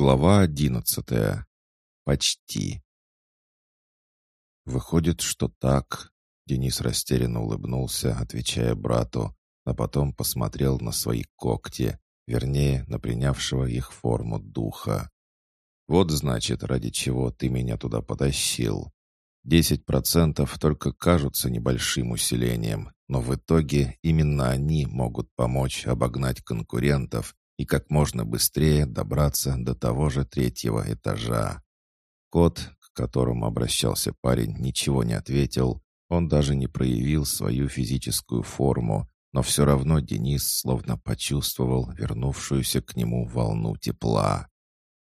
Глава одиннадцатая. Почти. Выходит, что так. Денис растерянно улыбнулся, отвечая брату, а потом посмотрел на свои когти, вернее, на принявшего их форму духа. Вот значит, ради чего ты меня туда потащил. Десять процентов только кажутся небольшим усилением, но в итоге именно они могут помочь обогнать конкурентов и как можно быстрее добраться до того же третьего этажа. Кот, к которому обращался парень, ничего не ответил, он даже не проявил свою физическую форму, но все равно Денис словно почувствовал вернувшуюся к нему волну тепла.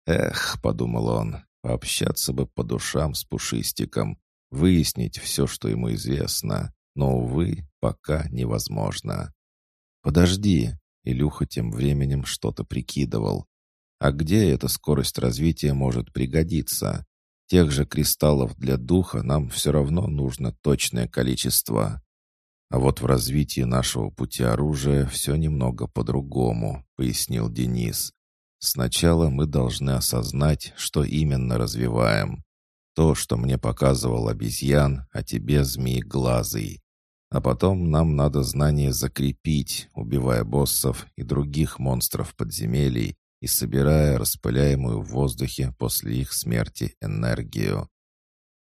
«Эх», — подумал он, — «пообщаться бы по душам с Пушистиком, выяснить все, что ему известно, но, увы, пока невозможно». «Подожди», Илюха тем временем что-то прикидывал. А где эта скорость развития может пригодиться? Тех же кристаллов для духа нам все равно нужно точное количество. А вот в развитии нашего пути оружия все немного по-другому, пояснил Денис. Сначала мы должны осознать, что именно развиваем. То, что мне показывал обезьян, а тебе змееглазый. А потом нам надо знание закрепить, убивая боссов и других монстров подземелий и собирая распыляемую в воздухе после их смерти энергию.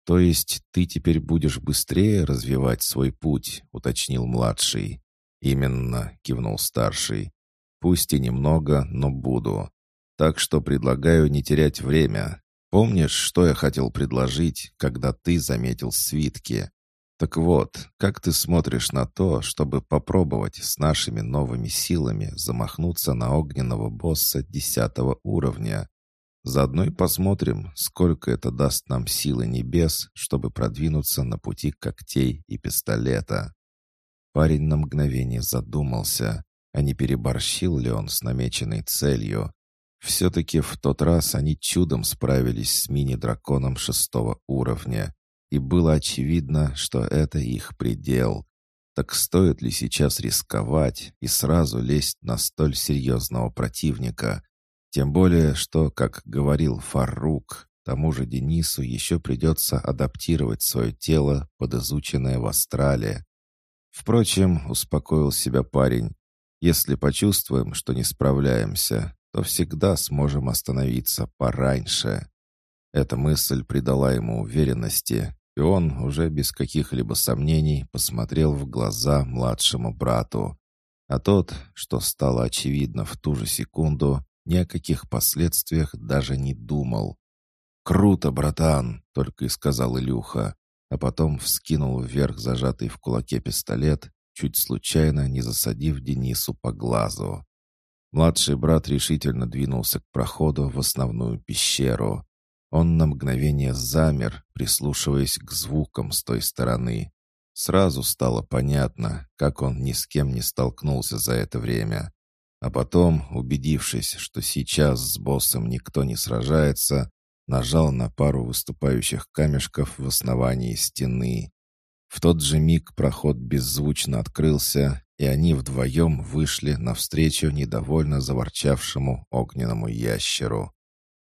«То есть ты теперь будешь быстрее развивать свой путь?» — уточнил младший. «Именно», — кивнул старший. «Пусть и немного, но буду. Так что предлагаю не терять время. Помнишь, что я хотел предложить, когда ты заметил свитки? Так вот, как ты смотришь на то, чтобы попробовать с нашими новыми силами замахнуться на огненного босса десятого уровня? Заодно и посмотрим, сколько это даст нам силы небес, чтобы продвинуться на пути когтей и пистолета. Парень на мгновение задумался, а не переборщил ли он с намеченной целью. Все-таки в тот раз они чудом справились с мини-драконом шестого уровня, и было очевидно, что это их предел. Так стоит ли сейчас рисковать и сразу лезть на столь серьезного противника? Тем более, что, как говорил Фарук, тому же Денису еще придется адаптировать свое тело под изученное в Астрале. Впрочем, успокоил себя парень, если почувствуем, что не справляемся, то всегда сможем остановиться пораньше. Эта мысль придала ему уверенности, и он уже без каких-либо сомнений посмотрел в глаза младшему брату. А тот, что стало очевидно в ту же секунду, ни о каких последствиях даже не думал. «Круто, братан!» — только и сказал Илюха, а потом вскинул вверх зажатый в кулаке пистолет, чуть случайно не засадив Денису по глазу. Младший брат решительно двинулся к проходу в основную пещеру. Он на мгновение замер, прислушиваясь к звукам с той стороны. Сразу стало понятно, как он ни с кем не столкнулся за это время. А потом, убедившись, что сейчас с боссом никто не сражается, нажал на пару выступающих камешков в основании стены. В тот же миг проход беззвучно открылся, и они вдвоем вышли навстречу недовольно заворчавшему огненному ящеру.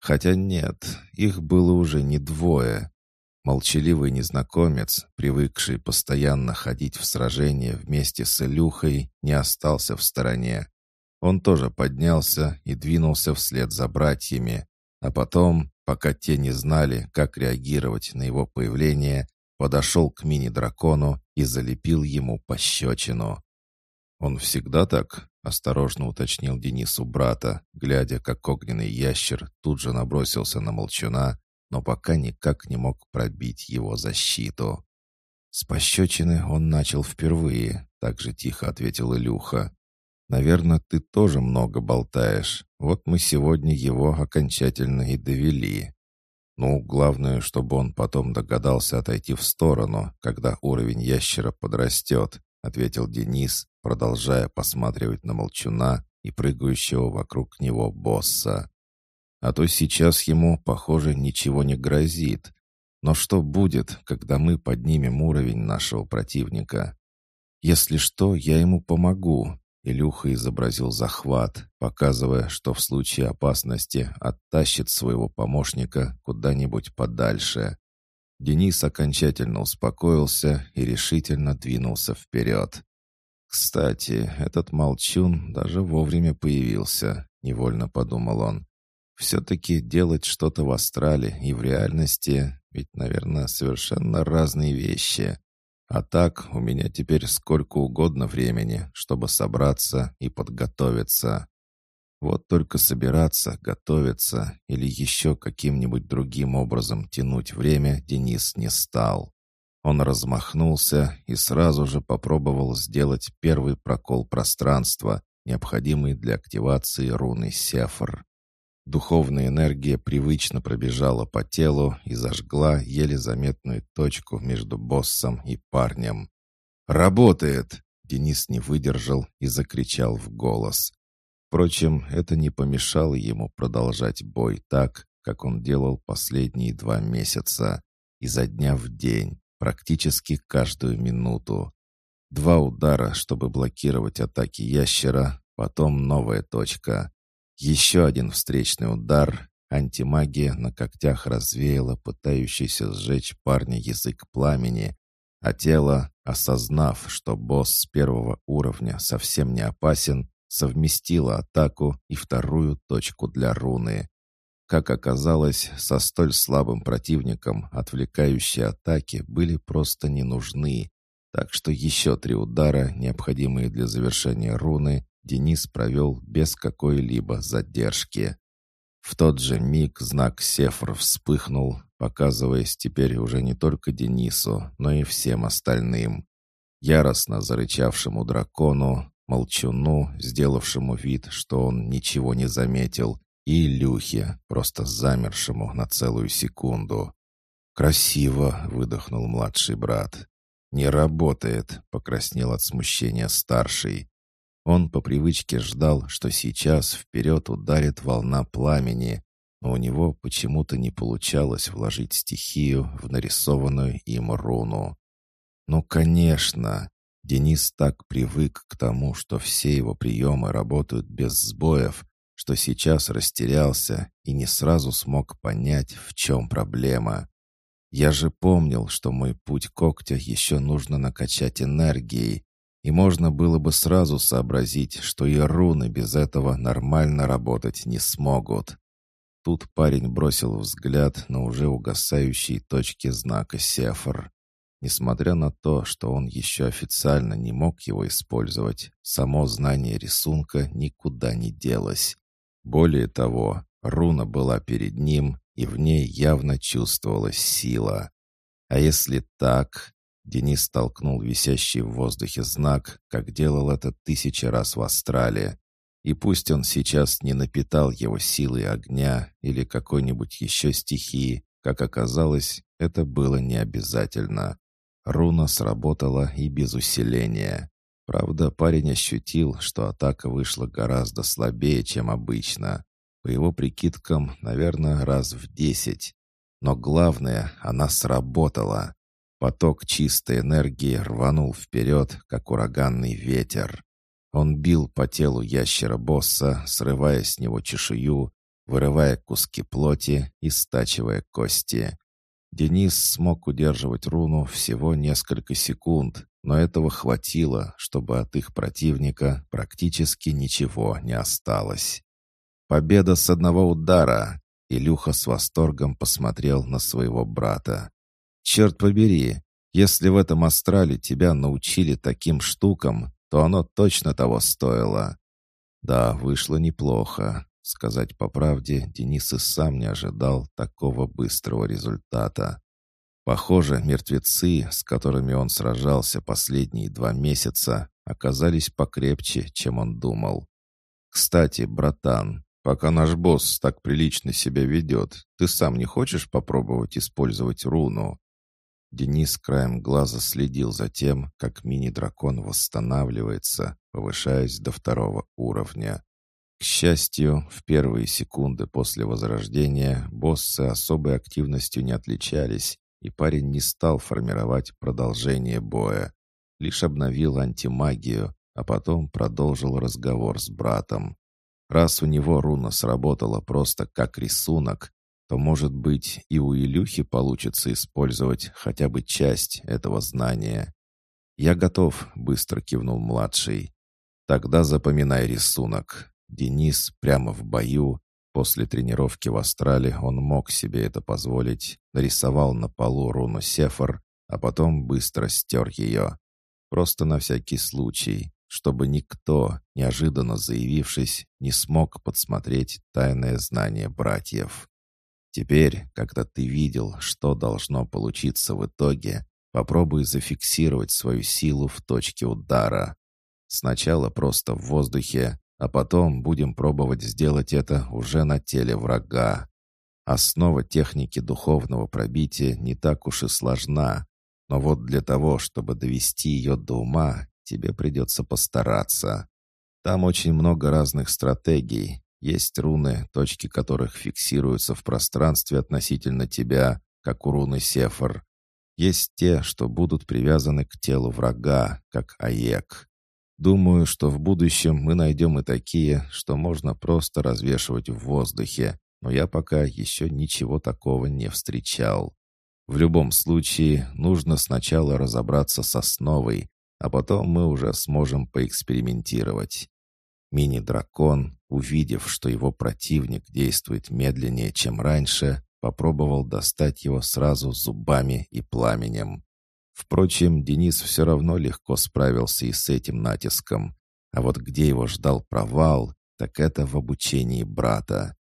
Хотя нет, их было уже не двое. Молчаливый незнакомец, привыкший постоянно ходить в сражения вместе с Илюхой, не остался в стороне. Он тоже поднялся и двинулся вслед за братьями, а потом, пока те не знали, как реагировать на его появление, подошел к мини-дракону и залепил ему пощечину. «Он всегда так?» — осторожно уточнил Денис у брата, глядя, как огненный ящер тут же набросился на молчуна, но пока никак не мог пробить его защиту. «С пощечины он начал впервые», — так же тихо ответил Илюха. «Наверное, ты тоже много болтаешь. Вот мы сегодня его окончательно и довели. Ну, главное, чтобы он потом догадался отойти в сторону, когда уровень ящера подрастет», — ответил Денис, продолжая посматривать на молчуна и прыгающего вокруг него босса. А то сейчас ему, похоже, ничего не грозит. Но что будет, когда мы поднимем уровень нашего противника? Если что, я ему помогу. Илюха изобразил захват, показывая, что в случае опасности оттащит своего помощника куда-нибудь подальше. Денис окончательно успокоился и решительно двинулся вперед. «Кстати, этот молчун даже вовремя появился», — невольно подумал он. «Все-таки делать что-то в астрале и в реальности, ведь, наверное, совершенно разные вещи. А так у меня теперь сколько угодно времени, чтобы собраться и подготовиться. Вот только собираться, готовиться или еще каким-нибудь другим образом тянуть время Денис не стал. Он размахнулся и сразу же попробовал сделать первый прокол пространства, необходимый для активации руны Сефр. Духовная энергия привычно пробежала по телу и зажгла еле заметную точку между боссом и парнем. «Работает!» — Денис не выдержал и закричал в голос. Впрочем, это не помешало ему продолжать бой так, как он делал последние два месяца, изо дня в день, практически каждую минуту. Два удара, чтобы блокировать атаки ящера, потом новая точка. Еще один встречный удар. Антимагия на когтях развеяла пытающийся сжечь парня язык пламени, а тело, осознав, что босс с первого уровня совсем не опасен, совместило атаку и вторую точку для руны. Как оказалось, со столь слабым противником отвлекающие атаки были просто не нужны, так что еще три удара, необходимые для завершения руны, Денис провел без какой-либо задержки. В тот же миг знак Сефр вспыхнул, показываясь теперь уже не только Денису, но и всем остальным. Яростно зарычавшему дракону, молчуну, сделавшему вид, что он ничего не заметил, и Илюхе, просто замершему на целую секунду. «Красиво!» — выдохнул младший брат. «Не работает!» — покраснел от смущения старший. Он по привычке ждал, что сейчас вперед ударит волна пламени, но у него почему-то не получалось вложить стихию в нарисованную им руну. Ну, конечно, Денис так привык к тому, что все его приемы работают без сбоев, что сейчас растерялся и не сразу смог понять, в чем проблема. Я же помнил, что мой путь когтя еще нужно накачать энергией, и можно было бы сразу сообразить, что и руны без этого нормально работать не смогут. Тут парень бросил взгляд на уже угасающие точки знака Сефар. Несмотря на то, что он еще официально не мог его использовать, само знание рисунка никуда не делось. Более того, руна была перед ним, и в ней явно чувствовалась сила. А если так, Денис толкнул висящий в воздухе знак, как делал это тысячи раз в Австралии. И пусть он сейчас не напитал его силой огня или какой-нибудь еще стихии, как оказалось, это было не обязательно. Руна сработала и без усиления. Правда, парень ощутил, что атака вышла гораздо слабее, чем обычно. По его прикидкам, наверное, раз в десять. Но главное, она сработала. Поток чистой энергии рванул вперед, как ураганный ветер. Он бил по телу ящера-босса, срывая с него чешую, вырывая куски плоти и стачивая кости. Денис смог удерживать руну всего несколько секунд, но этого хватило, чтобы от их противника практически ничего не осталось. «Победа с одного удара!» Илюха с восторгом посмотрел на своего брата. Черт побери, если в этом астрале тебя научили таким штукам, то оно точно того стоило. Да, вышло неплохо. Сказать по правде, Денис и сам не ожидал такого быстрого результата. Похоже, мертвецы, с которыми он сражался последние два месяца, оказались покрепче, чем он думал. «Кстати, братан, пока наш босс так прилично себя ведет, ты сам не хочешь попробовать использовать руну?» Денис краем глаза следил за тем, как мини-дракон восстанавливается, повышаясь до второго уровня. Счастью, в первые секунды после возрождения боссы особой активностью не отличались, и парень не стал формировать продолжение боя. Лишь обновил антимагию, а потом продолжил разговор с братом. Раз у него руна сработала просто как рисунок, то, может быть, и у Илюхи получится использовать хотя бы часть этого знания. «Я готов», — быстро кивнул младший. «Тогда запоминай рисунок. Денис прямо в бою. После тренировки в Астрале он мог себе это позволить. Нарисовал на полу руну Сефар, а потом быстро стер ее. Просто на всякий случай, чтобы никто, неожиданно заявившись, не смог подсмотреть тайное знание братьев. Теперь, когда ты видел, что должно получиться в итоге, попробуй зафиксировать свою силу в точке удара. Сначала просто в воздухе, а потом будем пробовать сделать это уже на теле врага. Основа техники духовного пробития не так уж и сложна, но вот для того, чтобы довести ее до ума, тебе придется постараться. Там очень много разных стратегий, есть руны, точки которых фиксируются в пространстве относительно тебя, как у руны Сефар. Есть те, что будут привязаны к телу врага, как Аек. Думаю, что в будущем мы найдем и такие, что можно просто развешивать в воздухе, но я пока еще ничего такого не встречал. В любом случае, нужно сначала разобраться с основой, а потом мы уже сможем поэкспериментировать. Мини-дракон, увидев, что его противник действует медленнее, чем раньше, попробовал достать его сразу зубами и пламенем. Впрочем, Денис все равно легко справился и с этим натиском. А вот где его ждал провал, так это в обучении брата.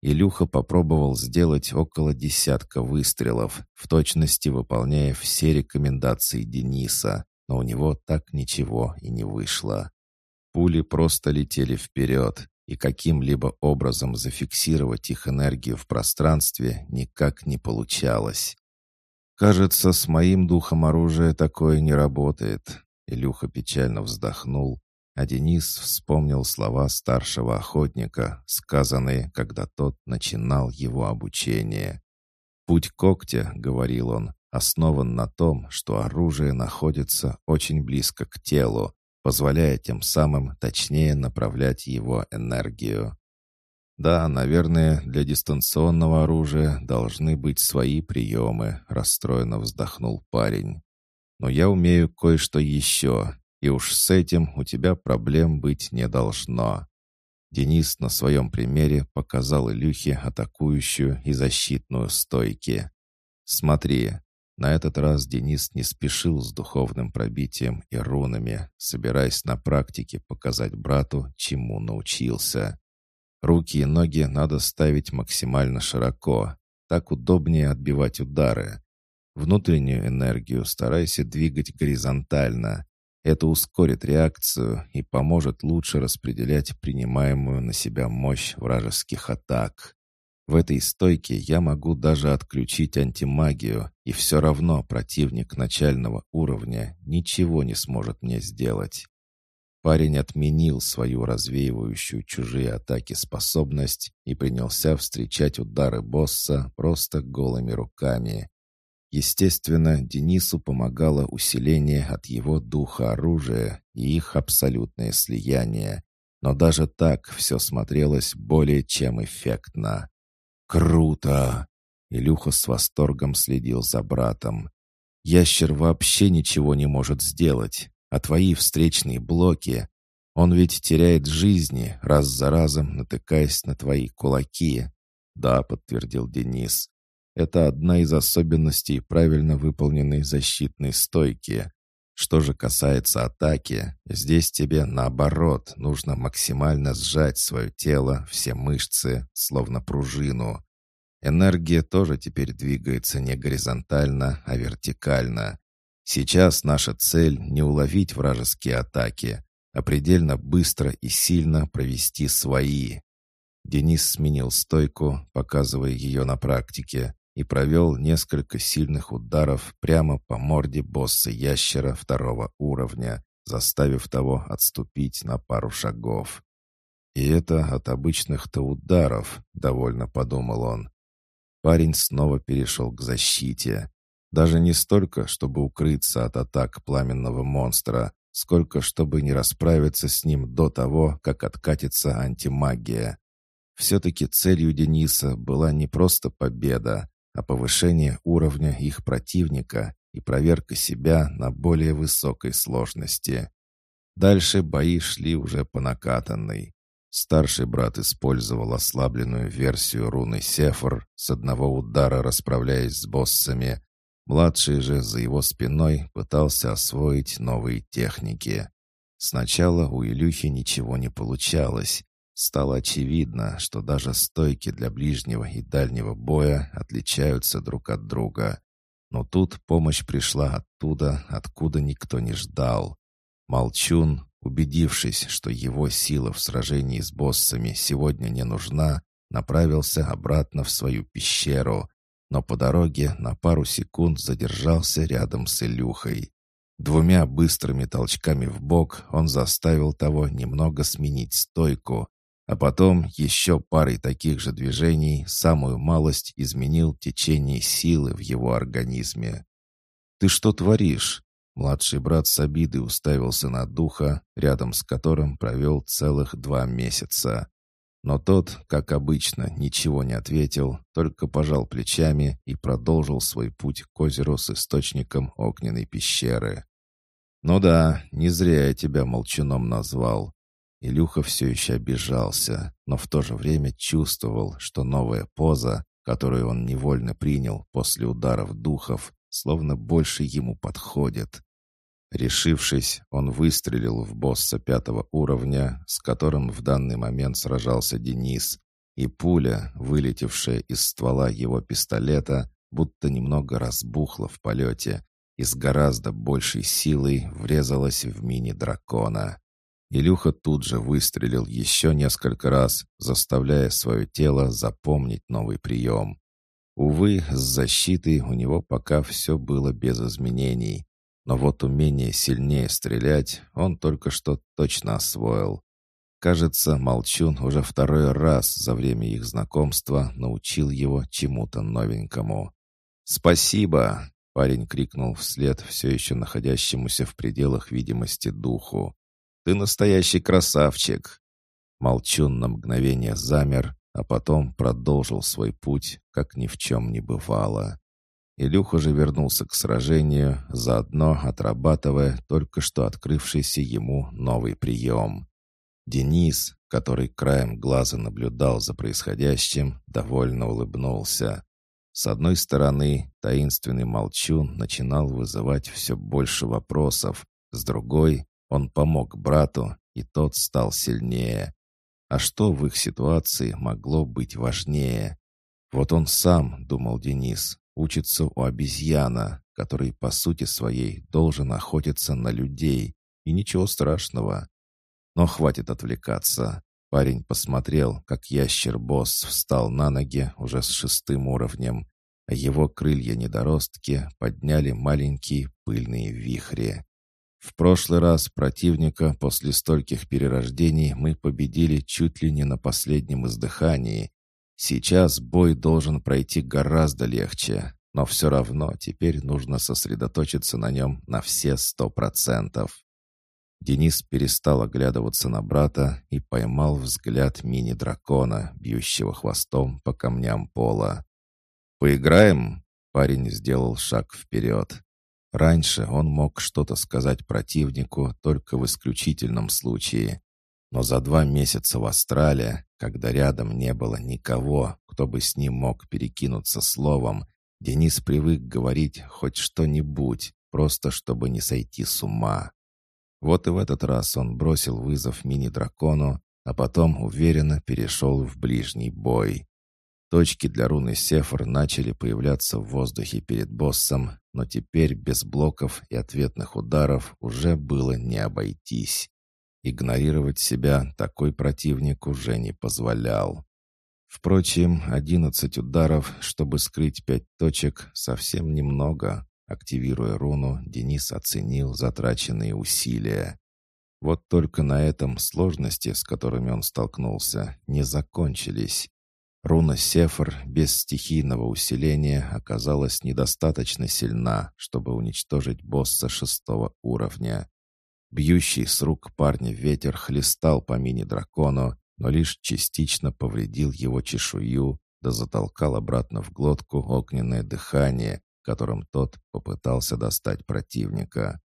Илюха попробовал сделать около десятка выстрелов, в точности выполняя все рекомендации Дениса, но у него так ничего и не вышло. Пули просто летели вперед, и каким-либо образом зафиксировать их энергию в пространстве никак не получалось. «Кажется, с моим духом оружия такое не работает», — Илюха печально вздохнул, а Денис вспомнил слова старшего охотника, сказанные, когда тот начинал его обучение. «Путь когтя», — говорил он, — основан на том, что оружие находится очень близко к телу, позволяя тем самым точнее направлять его энергию. «Да, наверное, для дистанционного оружия должны быть свои приемы», — расстроенно вздохнул парень. «Но я умею кое-что еще, и уж с этим у тебя проблем быть не должно». Денис на своем примере показал Илюхе атакующую и защитную стойки. «Смотри, на этот раз Денис не спешил с духовным пробитием и рунами, собираясь на практике показать брату, чему научился. Руки и ноги надо ставить максимально широко, так удобнее отбивать удары. Внутреннюю энергию старайся двигать горизонтально. Это ускорит реакцию и поможет лучше распределять принимаемую на себя мощь вражеских атак. В этой стойке я могу даже отключить антимагию, и все равно противник начального уровня ничего не сможет мне сделать. Парень отменил свою развеивающую чужие атаки способность и принялся встречать удары босса просто голыми руками. Естественно, Денису помогало усиление от его духа оружия и их абсолютное слияние, но даже так все смотрелось более чем эффектно. «Круто!» Илюха с восторгом следил за братом. «Ящер вообще ничего не может сделать, а твои встречные блоки... Он ведь теряет жизни, раз за разом натыкаясь на твои кулаки». «Да», — подтвердил Денис. «Это одна из особенностей правильно выполненной защитной стойки. Что же касается атаки, здесь тебе, наоборот, нужно максимально сжать свое тело, все мышцы, словно пружину. Энергия тоже теперь двигается не горизонтально, а вертикально. Сейчас наша цель не уловить вражеские атаки, а предельно быстро и сильно провести свои. Денис сменил стойку, показывая ее на практике, и провел несколько сильных ударов прямо по морде босса-ящера второго уровня, заставив того отступить на пару шагов. «И это от обычных-то ударов», — довольно подумал он. Парень снова перешел к защите. Даже не столько, чтобы укрыться от атак пламенного монстра, сколько чтобы не расправиться с ним до того, как откатится антимагия. Все-таки целью Дениса была не просто победа, а повышение уровня их противника и проверка себя на более высокой сложности. Дальше бои шли уже по накатанной. Старший брат использовал ослабленную версию руны Сефор, с одного удара расправляясь с боссами. Младший же за его спиной пытался освоить новые техники. Сначала у Илюхи ничего не получалось. Стало очевидно, что даже стойки для ближнего и дальнего боя отличаются друг от друга. Но тут помощь пришла оттуда, откуда никто не ждал. Молчун, убедившись, что его сила в сражении с боссами сегодня не нужна, направился обратно в свою пещеру, но по дороге на пару секунд задержался рядом с Илюхой. Двумя быстрыми толчками в бок он заставил того немного сменить стойку, а потом еще парой таких же движений самую малость изменил течение силы в его организме. «Ты что творишь?» Младший брат с обидой уставился на духа, рядом с которым провел целых два месяца. Но тот, как обычно, ничего не ответил, только пожал плечами и продолжил свой путь к озеру с источником огненной пещеры. «Ну да, не зря я тебя молчуном назвал». Илюха все еще обижался, но в то же время чувствовал, что новая поза, которую он невольно принял после ударов духов, словно больше ему подходит. Решившись, он выстрелил в босса пятого уровня, с которым в данный момент сражался Денис, и пуля, вылетевшая из ствола его пистолета, будто немного разбухла в полете и с гораздо большей силой врезалась в мини-дракона. Илюха тут же выстрелил еще несколько раз, заставляя свое тело запомнить новый прием. Увы, с защитой у него пока все было без изменений. Но вот умение сильнее стрелять он только что точно освоил. Кажется, Молчун уже второй раз за время их знакомства научил его чему-то новенькому. «Спасибо!» — парень крикнул вслед все еще находящемуся в пределах видимости духу. «Ты настоящий красавчик!» Молчун на мгновение замер, а потом продолжил свой путь, как ни в чем не бывало. Илюха же вернулся к сражению, заодно отрабатывая только что открывшийся ему новый прием. Денис, который краем глаза наблюдал за происходящим, довольно улыбнулся. С одной стороны, таинственный молчун начинал вызывать все больше вопросов, с другой, он помог брату, и тот стал сильнее. А что в их ситуации могло быть важнее? Вот он сам, думал Денис, учится у обезьяна, который по сути своей должен охотиться на людей, и ничего страшного. Но хватит отвлекаться. Парень посмотрел, как ящер-босс встал на ноги уже с шестым уровнем, а его крылья-недоростки подняли маленькие пыльные вихри. В прошлый раз противника после стольких перерождений мы победили чуть ли не на последнем издыхании, Сейчас бой должен пройти гораздо легче, но все равно теперь нужно сосредоточиться на нем на все сто процентов. Денис перестал оглядываться на брата и поймал взгляд мини-дракона, бьющего хвостом по камням пола. «Поиграем?» — парень сделал шаг вперед. Раньше он мог что-то сказать противнику только в исключительном случае. Но за два месяца в Австралии, когда рядом не было никого, кто бы с ним мог перекинуться словом, Денис привык говорить хоть что-нибудь, просто чтобы не сойти с ума. Вот и в этот раз он бросил вызов мини-дракону, а потом уверенно перешел в ближний бой. Точки для руны Сефар начали появляться в воздухе перед боссом, но теперь без блоков и ответных ударов уже было не обойтись. Игнорировать себя такой противник уже не позволял. Впрочем, одиннадцать ударов, чтобы скрыть пять точек, совсем немного. Активируя руну, Денис оценил затраченные усилия. Вот только на этом сложности, с которыми он столкнулся, не закончились. Руна Сефр без стихийного усиления оказалась недостаточно сильна, чтобы уничтожить босса шестого уровня. Бьющий с рук парня ветер хлестал по мини-дракону, но лишь частично повредил его чешую, да затолкал обратно в глотку огненное дыхание, которым тот попытался достать противника.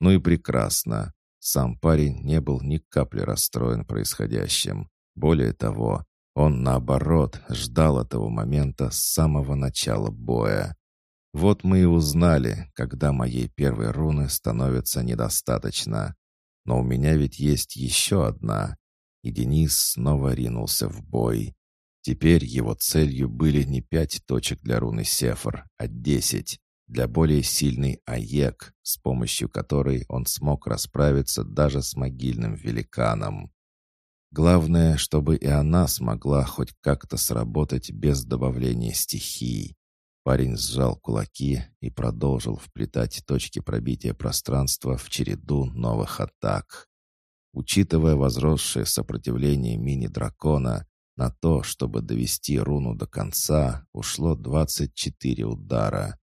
Ну и прекрасно. Сам парень не был ни капли расстроен происходящим. Более того, он, наоборот, ждал этого момента с самого начала боя. Вот мы и узнали, когда моей первой руны становится недостаточно. Но у меня ведь есть еще одна. И Денис снова ринулся в бой. Теперь его целью были не пять точек для руны Сефр, а десять. Для более сильной АЕК, с помощью которой он смог расправиться даже с могильным великаном. Главное, чтобы и она смогла хоть как-то сработать без добавления стихий. Парень сжал кулаки и продолжил вплетать точки пробития пространства в череду новых атак. Учитывая возросшее сопротивление мини-дракона, на то, чтобы довести руну до конца, ушло 24 удара.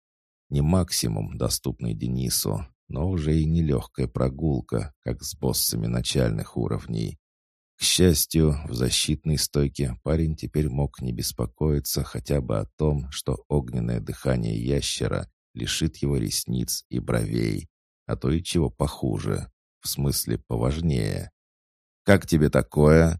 Не максимум, доступный Денису, но уже и не легкая прогулка, как с боссами начальных уровней. К счастью, в защитной стойке парень теперь мог не беспокоиться хотя бы о том, что огненное дыхание ящера лишит его ресниц и бровей, а то и чего похуже, в смысле поважнее. «Как тебе такое?»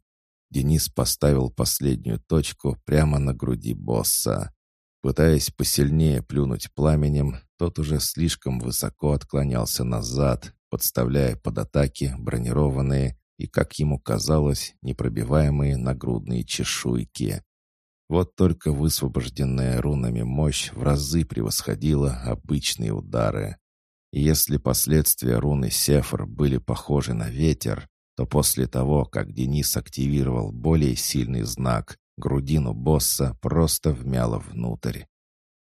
Денис поставил последнюю точку прямо на груди босса. Пытаясь посильнее плюнуть пламенем, тот уже слишком высоко отклонялся назад, подставляя под атаки бронированные и, как ему казалось, непробиваемые нагрудные чешуйки. Вот только высвобожденная рунами мощь в разы превосходила обычные удары. И если последствия руны Сефр были похожи на ветер, то после того, как Денис активировал более сильный знак, грудину босса просто вмяло внутрь.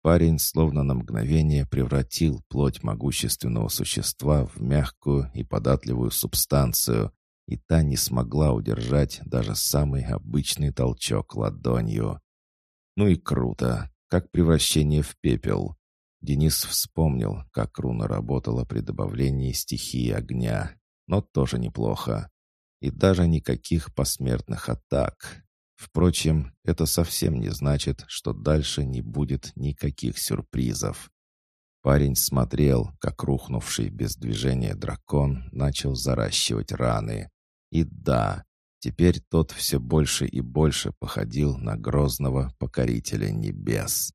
Парень словно на мгновение превратил плоть могущественного существа в мягкую и податливую субстанцию, и та не смогла удержать даже самый обычный толчок ладонью. Ну и круто, как превращение в пепел. Денис вспомнил, как руна работала при добавлении стихии огня, но тоже неплохо. И даже никаких посмертных атак. Впрочем, это совсем не значит, что дальше не будет никаких сюрпризов. Парень смотрел, как рухнувший без движения дракон начал заращивать раны. И да, теперь тот все больше и больше походил на грозного покорителя небес.